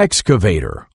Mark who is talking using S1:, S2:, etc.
S1: excavator.